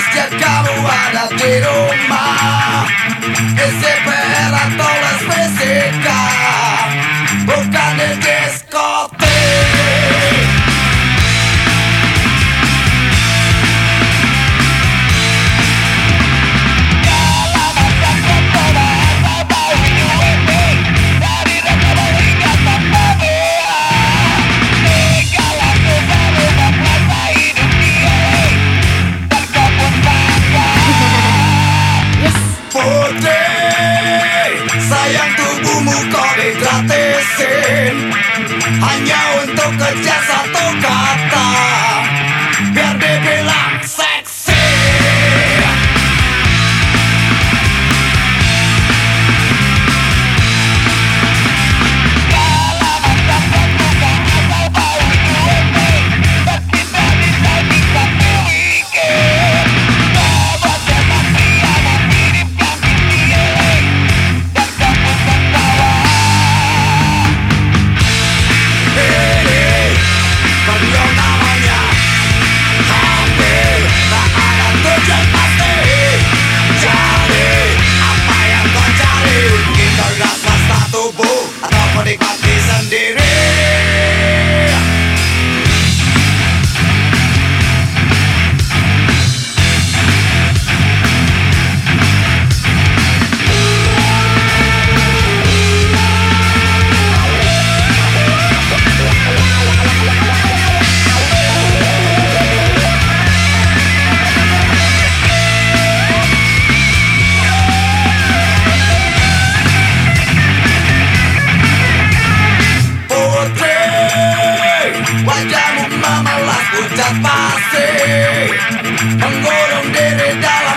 setiap kamu ada di rumah SCPR atau les fisika Bukan di diskotik Hanya untuk kejar satu kata Pucat pasti Mengurung diri dan